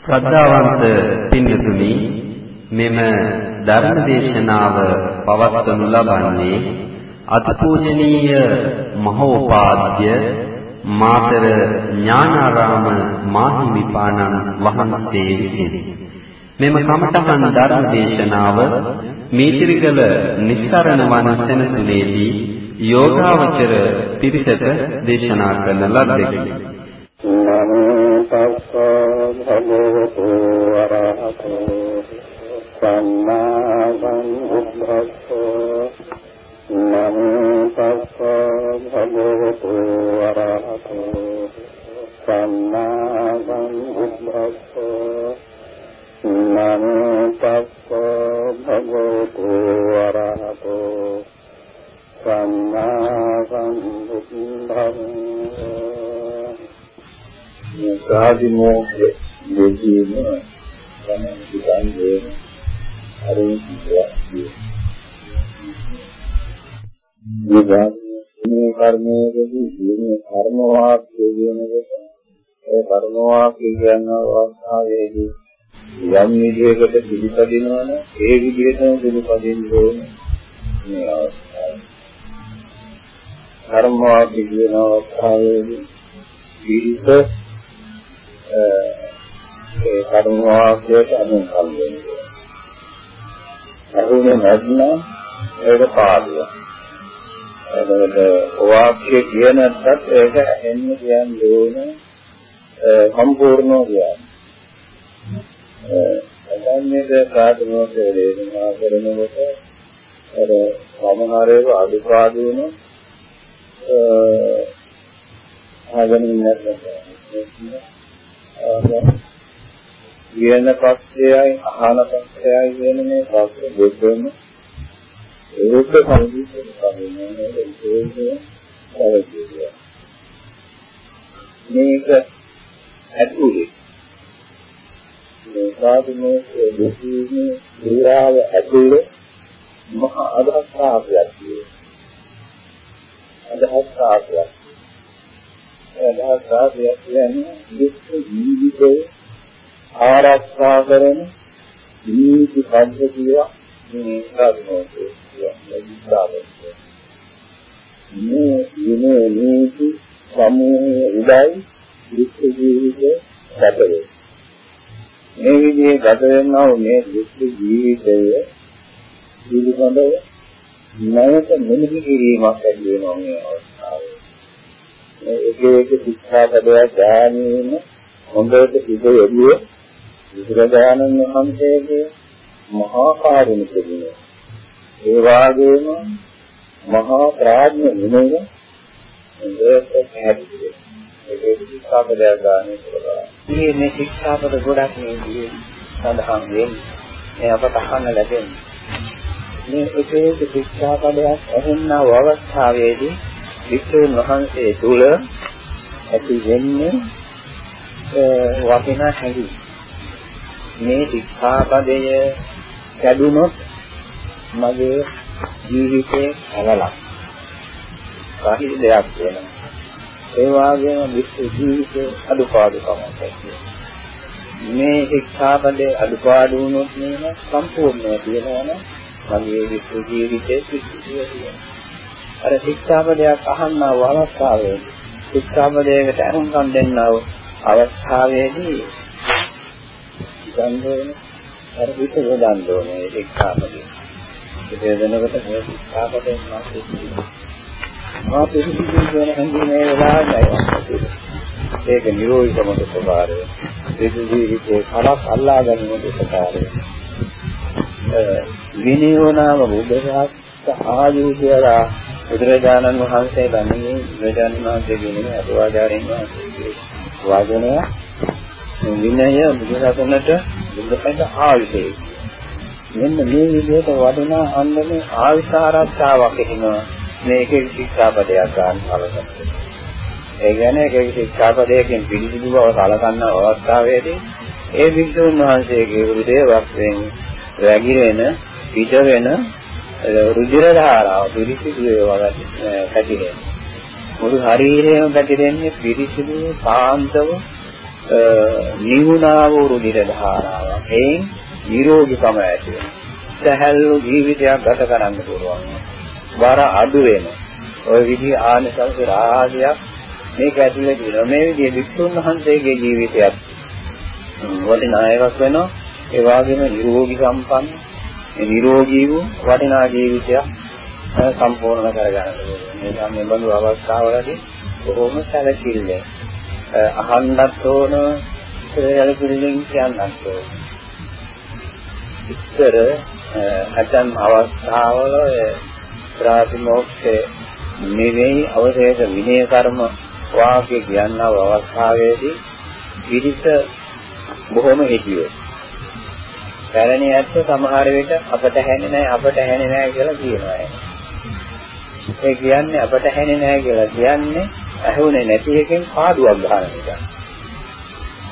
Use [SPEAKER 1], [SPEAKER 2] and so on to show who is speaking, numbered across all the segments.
[SPEAKER 1] ශ්‍රද්ධාවන්ත පින්තුනි මෙම ධර්ම දේශනාව පවත්වනු ලබන්නේ අතිපූජනීය මහෝපාද්‍ය මාතර ඥානාරාම මාහිමිපාණන් වහන්සේ විසින්. මෙම කමඨහන් ධර්ම දේශනාව මීතිරිගල නිස්සරණ වන සෙනසුනේදී යෝගාවචර පිරිසට දේශනා කරන ලද්දේ
[SPEAKER 2] නමෝ සාධිමෝක්ෂ දෙකීම තමයි කියන්නේ අරින් කියනවා. මේ කර්මයේදී මේ කර්ම වාක්‍ය කියනකොට ඒ කර්ම වාක්‍ය කියන අවස්ථාවේදී යම් විදියකට පිළිපදිනවනේ ඒ විදියටම පිළිපදින්න ඕනේ මේ අවස්ථාව. කර්ම වාක්‍ය කියන අවස්ථාවේදී පිළිපද ඒ කර්ම වාක්‍යයට අනුව කල් වෙනවා. අරුනේ නැත්නම් ඒක පාඩුව. එතකොට වාක්‍ය කියනත් ඒක එන්න කියන්නේ ඕනේ සම්පූර්ණව කියන්නේ. අදන්නේද කාටමෝද වේදනා කරනකොට අර සමහරේව අදුපාදු වෙන ආගෙන ඉන්නත් කියන පක්ෂයයි අහන පක්ෂයයි කියන මේ පක්ෂ දෙකම ඒක සංකීර්ණ කමිනේ ඒක මේක ඇතුලේ. මේ සාධුනේ දෙකීනේ විරාව ඇතුලේ. මහා අදහස් ආපයක් තියෙනවා අදහස් ආපයක් අදහස් රාශියක් කියන්නේ දුක් ජීවිතය ආරක්ෂා කරන නීති පද්ධතිය මේ සාධනෝතේ කියන්නේ මේ විනේ නීති සමූහයේ උදයි දුක් ජීවිතය ගත වේ. මේ විදිහේ ගත වෙනා වූ මේ දුක් ජීවිතය පිළිබඳව නැවත මෙනෙහි කිරීමක් ඇති වෙනවා මේ අවස්ථාවේ. එක එක ශික්ෂාපදයක් ගානීම හොඳට සිද යෙදුව බුදුරජාණන් වහන්සේගේ මහා කාරුණික ගුණ ඒ වාගේම මහා ප්‍රඥ ගුණය හොඳට පැහැදිලි ඒක ශික්ෂාපදයක් ගානේ කියලා. මේ මේ ශික්ෂාපද ගොඩක් මේ සඳහන් වෙන්නේ මේ අපට අහන්න ලැබෙන්නේ. මේ එක එක ශික්ෂාපදයක් ඇහෙනා අවස්ථාවේදී වික්ෂුන් වහන්සේ තුල ඇති වෙන්නේ වටිනා හැඟි මේ ශික්ෂාපදය කැඩුනොත් මගේ ජීවිතේ ඇලලක් කාහි දෙයක් වෙනවා. ඒ වගේම විශ්ව ජීවිතේ අඩුපාඩුකමක් ඇති. මේ ශික්ෂාපදේ අඩුපාඩු වුණොත් නේද සම්පූර්ණව කියනවනේ මගේ විශ්ව ජීවිතේ පිළිසිය තියෙනවා අර ශික්ෂාපදයක් අහන්නා වූ අවස්ථාවේ ශික්ෂාපදයකට අනුගම් දෙන්නා වූ අවස්ථාවේදී ගන්ධෝන අර විත යොදන්න ඕනේ ශික්ෂාපදේ. ඒ වෙනකොට මේ ශික්ෂාපදයෙන් මාත් මා පිළිසිදු වෙන හැඟීම මේ වෙලාවයි ඒක නිරෝධිකමක ස්වභාවය. ඒක ජීවිතේ කලක් අල්ලා ගැනීමේ ස්වභාවය. විනයෝනාම බුද්ධ ආදී කියලා බුදුරජාණන් වහන්සේ ළඟින් බුදුරජාණන් වහන්සේ කියන්නේ අටවාචාරින් වහන්සේගේ වාදනය විනය බුදුරජාණන්ට බුදුපද ආයුෂේ මෙන්න මේ විදිහට වඩනා අන්දමේ ආයුෂ ආරක්ෂාවක් එනවා මේක ශික්ෂාපදයක් ගන්න කලකට. ඒ කියන්නේ ඒක ශික්ෂාපදයකින් පිළිසිදු බව සලකන අවස්ථාවේදී ඒ වික්ෂුන් වහන්සේගේ හෘදේ වස්යෙන් රැගිරෙන පිට වෙන රුධිර ධාරාව පිරිසිදු වේවා පැතිරෙන. මුළු ශරීරයම පැතිරෙන්නේ පිරිසිදු සාන්තව නිවුණා වූ රුධිර ධාරාවක්. එයින් නිරෝගීකම ඇති වෙනවා. සැහැල්ලු ජීවිතයක් ගත කරන්න පුළුවන්. වර අඩු වෙන. ওই විදිහ ආනිසංස රාජ්‍යයක් මේක ඇතුලේ තියෙනවා. මේ විදිහ වික්ෂුන් වහන්සේගේ ජීවිතයක් වටිනා එකක් වෙනවා. ඒ වගේම නිරෝගී සම්පන්න, නිරෝගී වූ වටිනා ජීවිතයක් සම්පූර්ණ කරගන්න ඕනේ. මේ සම්මේ බඳු අවස්ථාවලදී බොහොම සැලකිල්ලෙන් අහන්නත් ඕන සැලකිල්ලෙන් කියන්නත් ඕන. ඉස්සර ඇතන් අවස්ථාවල ප්‍රාතිමෝක්ෂේ නෙවෙයි අවශේෂ විනය කර්ම වාක්‍ය කියනව අවස්ථාවේදී විදිත බොහොම හිතියෝ. පැරණි ඇත්ත සමහර විට අපට හැන්නේ නැහැ අපට හැන්නේ නැහැ කියලා කියනවා. ඒ කියන්නේ අපට හැන්නේ නැහැ කියලා කියන්නේ ඇහුනේ නැති එකෙන් පාඩුවක් ගන්න නිසා.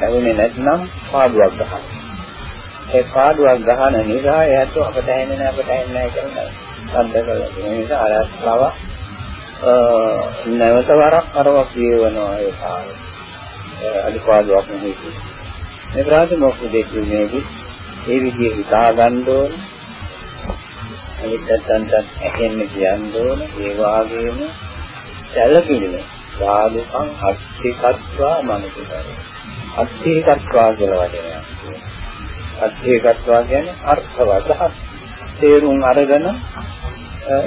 [SPEAKER 2] ඇහුනේ නැත්නම් පාඩුවක් ගන්න. ඒ පාඩුවක් ගන්න නිසා එයාට අපට හැන්නේ නැහැ අපට හැන්නේ නැහැ කියලා සම්බන්ධ කරලා තියෙන නිසා ආරස්ලාව නැවත වරක් අරවක් කියවනවා ඒ කාලේ. අනිපාදුවක් නෙවෙයි. මේ ප්‍රාථමික දෙකීමේදී ඒ විදිහේ හිතා ගන්න ඕනේ. අනිත්‍යන්තත් ඇහෙන්න කියන්න ඕනේ. ඒ වාගේම සැලකිලිම සාදුකම් අත්ථිකත්වා මනසිකරය. අත්ථිකත්වා කියලා වචනයක්. අත්ථිකත්වා කියන්නේ අර්ථවත තේරුම් අරගෙන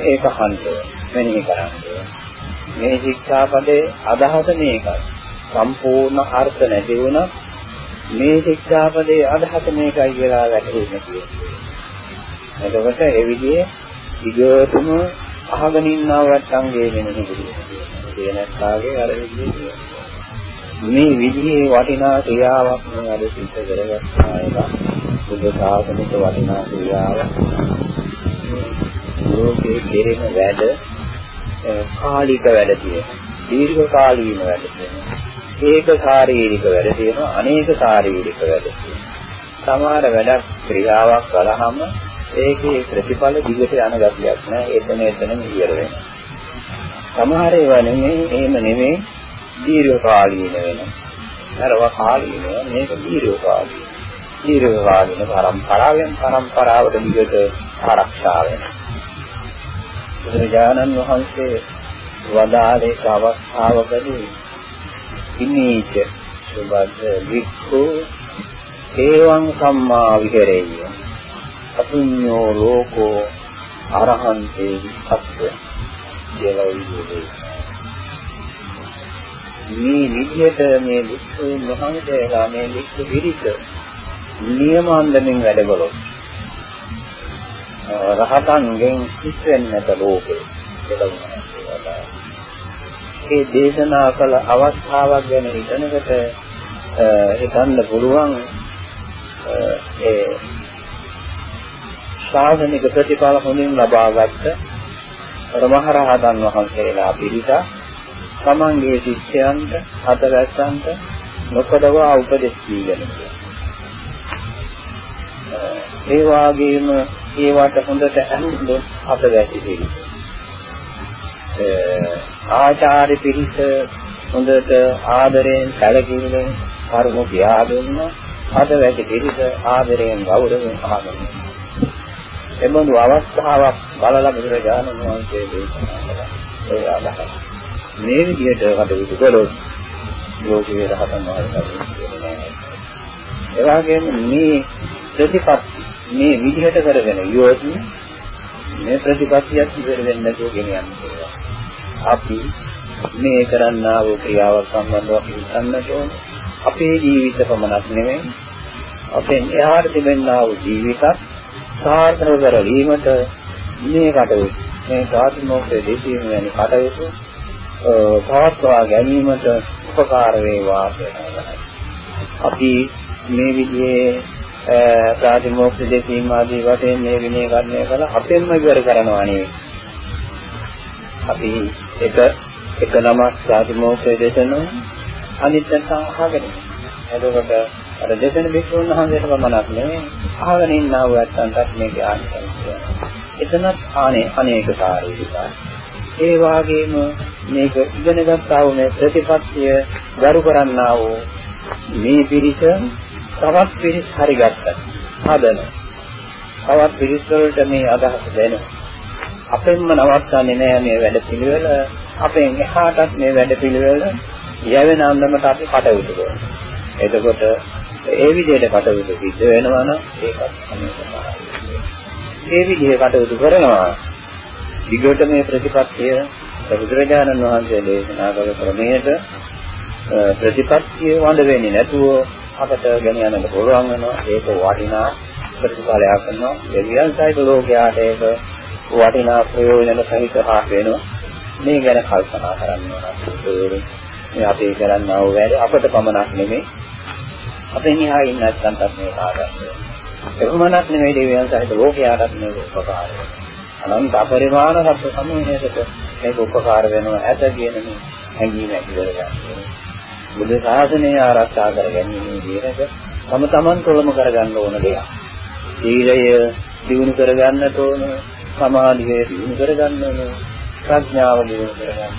[SPEAKER 2] ඒක හන්දේ මෙනෙහි කරන්නේ. මේ ශික්ෂාපදේ අදහස මේකයි. සම්පූර්ණ අර්ථ නැති වුණත් මේ ශික්ෂාපදේ අදහස මේකයි කියලා වැටහෙන්න කියන්නේ. එතකොට ඒ විදිහේ විගතම අහගෙන ඉන්නව නැත්නම් ගෙනෙන්නේ නෙවෙයි. කියනකාගේ අර විදිහේ මේ විදිහේ වටිනා ක්‍රියාවක් මම අද සිද්ධ කරගත්තා එක. බුද්ධ ශාසනික වටිනා ක්‍රියාවක්. ලෝකේ කෙරෙන වැඩ කාලික වැඩ තියෙනවා. දීර්ඝ කාලීන වැඩ තියෙනවා. ඒක ශාරීරික වැඩ තියෙනවා. අනේක ශාරීරික වැඩ තියෙනවා. සමහර වැඩක් ක්‍රියාවක් කළාම ඒකේ ප්‍රතිඵල දිගට යන ගතියක් නෑ. එතන එතනම ඉවර වෙනවා. සමහර ඒවා නෙමෙයි එහෙම නෙමෙයි දීර්ඝ කාලීන වෙනවා. අරව කාලීන මේක දීර්ඝ කාලීන. දීර්ඝ කාලීන පරම්පරාවෙන් පරම්පරාවට දිගට ආරක්ෂා වෙනවා. බුදුරජාණන් වහන්සේ වදාළේ අවස්ථාවකදී ඉනීච සුබද්ද වික්ඛු ඒවං සම්මා විහෙරෙය්‍ය අතුඤ්ඤෝ ලෝකෝ අරහන්තේ සත්‍ය කියලා විදිහේ මේ විදිහට මේ වික්ෂුන් වහන්සේලා මේ වික්ෂු පිරිස නියමාන්දමින් වැඩ කළොත් රහතන්ගෙන් කිස් වෙන්නට ලෝකේ කියලා ඒ දේශනා කළ අවස්ථාවක් ගැන හිතනකොට හිතන්න පුළුවන් ඒ ශාසනික ප්‍රතිඵල හොඳින් ලබාගත්ත රමහරහතන් වහන්සේලා පිරිස තමන්ගේ ශිෂ්‍යයන්ට හතරැස්සන්ට නොකඩවා උපදෙස් දීගෙන ඒ වාගේම ඒවට හොඳට ඇහුනොත් අප වැටි පිළිස. ආචාර්ය පිළිස හොඳට ආදරයෙන් සැලකිල්ලෙන් කරුණු කියා දුන්න අද වැටි පිළිස ආදරයෙන් ගෞරවයෙන් අහගෙන. එබඳු අවස්ථාවක් බලලා බුදුරජාණන් වහන්සේ දේශනා කළා. ඒ අදහස. මේ විදිහට කටයුතු කළොත් ලෝකයේ රහතන් වහන්සේලා ඒ වගේම මේ ප්‍රතිපත්ති මේ විදිහට කරගෙන යොත් මේ ප්‍රතිපත්තියක් ඉවර වෙන්නේ නැතුව ගෙන යන්න පුළුවන්. අපි මේ කරන්නා වූ ක්‍රියාවක් සම්බන්ධව හිතන්නට ඕන. අපේ ජීවිත පමණක් නෙමෙයි අපෙන් එහාට තිබෙනා වූ ජීවිතත් සාර්ථක කරගැනීමට මේ කටයුතු මේ ධාතුමෝක්ෂයේ දෙසීම වැනි කටයුතු පවත්වා ගැනීමට උපකාර වේවා අපි මේ විදිහේ ප්‍රාතිමෝක්ෂ දෙකීම් ආදී වශයෙන් මේ විනය කර්මය කළ අපෙන්ම ඉවර කරනවා නෙවෙයි. අපි එක එක නමක් ප්‍රාතිමෝක්ෂය දේශනෝ අනිත් නැත්නම් අහගෙන. එතකොට අර දේශන බික්ෂුන් වහන්සේට පමණක් නෙවෙයි අහගෙන ඉන්නා වූ ඇත්තන්ටත් මේක ආනිසංසය. එතනත් ආනේ අනේක කාර්යිකයි. ඒ වාගේම මේක ඉගෙන ගන්නා වූ මේ ප්‍රතිපත්තිය ගරු කරන්නා වූ මේ පිරිස තවත් පිරිස් හරි ගත්තා. හදන. තවත් පිරිස් වලට මේ අදහස දෙනවා. අපෙන්ම නවත්තන්නේ නෑ මේ වැඩ පිළිවෙල. අපෙන් එහාටත් මේ වැඩ පිළිවෙල යැවෙන අන්දමට අපි කටයුතු කරනවා. එතකොට ඒ විදිහට කටයුතු සිද්ධ වෙනවා නම් ඒකත් සම්පූර්ණයි. ඒ විදිහේ කටයුතු කරනවා. දිගට මේ ප්‍රතිපත්තිය බුදුරජාණන් වහන්සේ දේශනා කළ ක්‍රමයට ප්‍රතිපත්තිය වඳ වෙන්නේ නැතුව අපට ගෙන යන්නට පුළුවන් වෙනවා. ඒක වටිනා ප්‍රතිඵලයක් වෙනවා. දෙවියන් සහිත ලෝකයාට ඒක වටිනා ප්‍රයෝජන සහිත හා වෙනවා. මේ ගැන කල්පනා කරන්න ඕන. මේ අපි කරන්නා වූ වැඩ අපට පමණක් නෙමෙයි. අපෙන් එහා ඉන්න නැත්නම් මේ කාටද එවමනක් නෙමෙයි දෙවියන් සහිත ලෝකයාටත් මේක උපකාර වෙනවා. අනන්ත අපරිමාණ සත්‍ය සමූහයකට මේක උපකාර වෙනවා. ඇත කියන මේ හැඟීම ඇති කරගන්න බුදු ශාසනය ආරක්ෂා කර ගැනීම විදිහට තම තමන් තුළම කරගන්න ඕන දෙයක්. සීලය දිනු කරගන්නට ඕන. සමාධිය දිනු කරගන්න ඕන ප්‍රඥාව දිනු කරගන්න.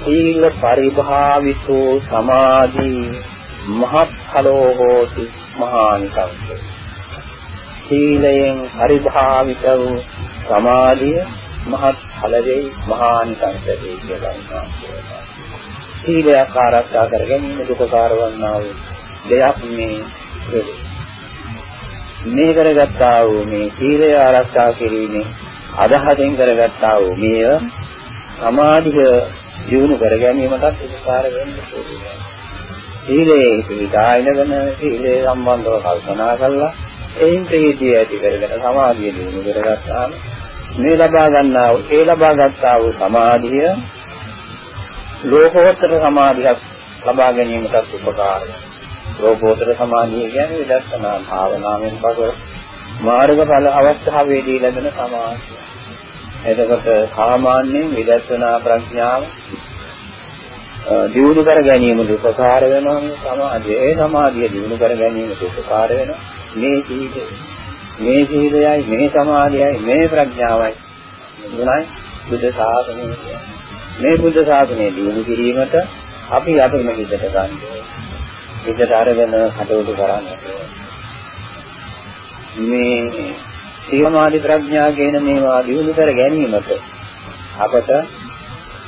[SPEAKER 2] සීල පරිභාවිතෝ සමාධි මහත්ඵලෝ හෝති මහානිකංස සීලයෙන් පරිභාවිත වූ සමාධිය මහත්ඵල වෙයි මහානිකංස වෙයි කියලා කියනවා සීලයක් ආරක්ෂා කර ගැනීම දුකකාර වන්නා වූ දෙයක් මේ මේ කරගත්තා වූ මේ සීලය ආරක්ෂා කිරීමේ අදහයෙන් කරගත්තා වූ මේ සමාධිය දිනු කර ගැනීමටත් උපකාර වෙන්න පුළුවන්. සීලේ පිළිදායනගෙන සීලේ සම්බන්ධව කල්පනා කළා එයින් ප්‍රීතිය ඇති කරගෙන සමාධිය දිනු කරගත්තාම මේ ලබා ගන්නා වූ ඒ ලබා ගත්තා වූ සමාධිය ලෝකෝත්තර සමාධියක් ලබා ගැනීමටත් උපකාර වෙනවා. ලෝකෝත්තර සමාධිය කියන්නේ විදර්ශනා භාවනාවෙන් පසු මාර්ගඵල අවස්ථාවේදී ලැබෙන සමාධිය. එතකොට සාමාන්‍යයෙන් විදර්ශනා ප්‍රඥාව දියුණු කර ගැනීමට උපකාර වෙනවා සමාධිය. ඒ සමාධිය දියුණු කර ගැනීමට උපකාර වෙනවා මේ සීලය. මේ සීලයයි මේ සමාධියයි මේ ප්‍රඥාවයි. මොනයි බුද්ධ ශාසනය මේ බුද්ධ ශාසනය දියුණු කිරීමට අපි අපේ මෙහිදට ගන්න. හිතට අරගෙන කටයුතු කරන්න. මේ සීමාදි ප්‍රඥා කියන මේවා දිනු කර ගැනීමට අපට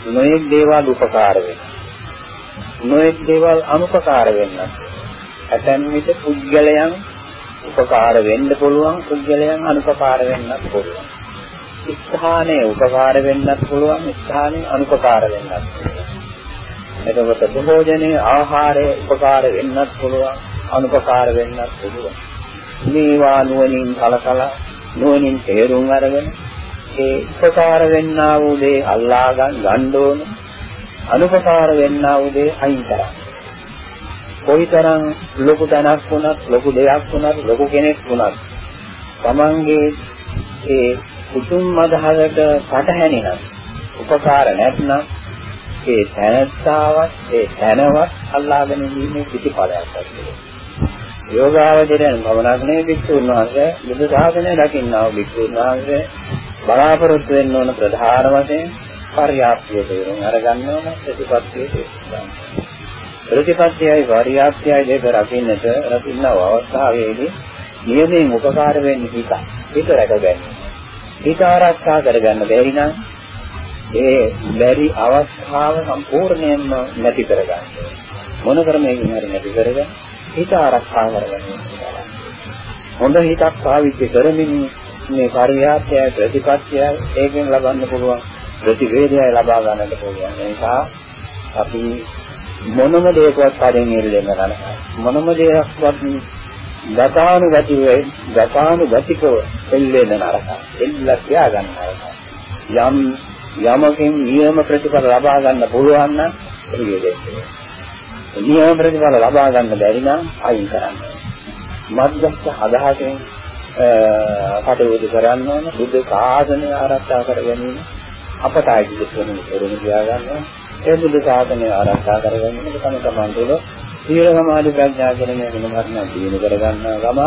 [SPEAKER 2] නොයෙක් දේවල් උපකාර වෙනවා. නොයෙක් දේවල් අනුපකාර වෙන්නත්. ඇතැම් විට පුද්ගලයන් උපකාර වෙන්න පුළුවන් පුද්ගලයන් අනුපකාර වෙන්නත් පුළුවන්. ස්ථානයේ උපකාර වෙන්නත් පුළුවන් ස්ථානයේ අනුපකාර වෙන්නත් පුළුවන්. එතකොට භෝජනයේ ආහාරයේ උපකාර වෙන්නත් පුළුවන් අනුපකාර වෙන්නත් පුළුවන්. මේවා නුවණින් කලකලා නුවණින් තේරුම් අරගෙන ඒ උපකාර වෙන්නා වූ දේ අල්ලා ගන්න ඕන අනුපකාර වෙන්නා වූ දේ අයින් කරන්න. කොයිතරම් ලොකු තැනක් වුණත් ලොකු දෙයක් වුණත් ලොකු කෙනෙක් වුණත් තමන්ගේ ඒ කුතුම් මදහකට පටහැනිනම් උපකාර නැත්නම් ඒ තැනස්සාවත් ඒ තැනවත් අල්ලාගෙන ඉන්නේ පිටිපලයක් ඇත්තේ. යෝගාවචරයන් පමණක් නෙවෙයි භික්ෂුන් වහන්සේ බුදු සාසනය දකින්නා වූ භික්ෂුන් වහන්සේ බලාපොරොත්තු වෙන්න ඕන ප්‍රධාන වශයෙන් පරියාප්තිය තේරුම් අරගන්න ඕන ප්‍රතිපත්තිය තේරුම් ප්‍රතිපත්තියයි පරියාප්තියයි දෙක රකින්නට රකින්න අවස්ථාවේදී නියමයෙන් උපකාර වෙන්නේ හිත. හිත රැකගන්න. හිත ආරක්ෂා කරගන්න බැරි නම් ඒ බැරි අවස්ථාව සම්පූර්ණයෙන්ම නැති කරගන්න. මොන ක්‍රමයකින් හරි නැති කරගන්න හිත ආරක්ෂා කරගන්න. හොඳ හිතක් පාවිච්චි කරමින් මේ පරිහාත්‍යය ප්‍රතිපත්තිය ඒකෙන් ලබන්න පුළුවන් ප්‍රතිවේදය ලබා ගන්නට පුළුවන්. ඒ නිසා අපි මොනම දෙයකවත් කඩෙන් ඉල්ලෙන්න නැහැ. මොනම දෙයක්වත් ගතානුගතිව ගතානුගතිකව එල්ලෙන්න නරකයි. එල්ල කියා ගන්න නරකයි. යම් යමකින් නියම ප්‍රතිඵල ලබා ගන්න පුළුවන් නම් එළිය දෙන්න. නියම ප්‍රතිඵල ලබා ගන්න බැරි නම් අයින් කරන්න. මධ්‍යස්ථ අදහසෙන් කටයුතු කරන්න ඕන බුද්ධ ශාසනය ආරක්ෂා කර ගැනීම අපට ආයිති කරන උරුම තියා ගන්නවා. ඒ බුද්ධ ශාසනය ආරක්ෂා කර ගැනීම තම තමන් තුළ සීල සමාධි ප්‍රඥා කියන මේ ගුණ ධර්ම දිනු කර ගන්නවා ගම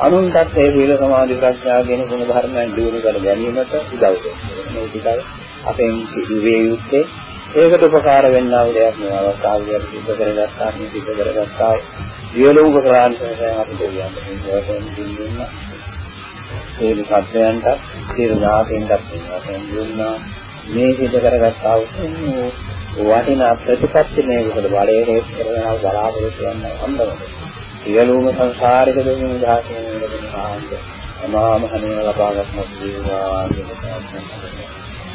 [SPEAKER 2] අනුන්ටත් ඒ සීල සමාධි ප්‍රඥා කියන ගුණ ධර්මයන් දිනු කර ගැනීමට උදව් වෙනවා. මේ ටිකයි අපෙන් කිව්වේ යුත්තේ. ඒකට උපකාර වෙන්නා වූ දෙයක් මේ අවස්ථාවේදී සිද්ධ කරගත්තා මේ සිද්ධ කරගත්තා. සියලු උපකාරයන් අපිට කියන්න සියලු සත්‍යයන්ට සියලු ඥාතීන්ට දුන්නා මේ සිද්ධ කරගත්තා වූ වටිනා ප්‍රතිපත්ති මේකට බලයේ හේතු කරගෙන බලාපොරොත්තු වෙන අන්දමද සියලුම සංසාරික දුක් නිදහස වෙන ආන්ද අමාම හනිය ලබා ගන්න පුළුවන්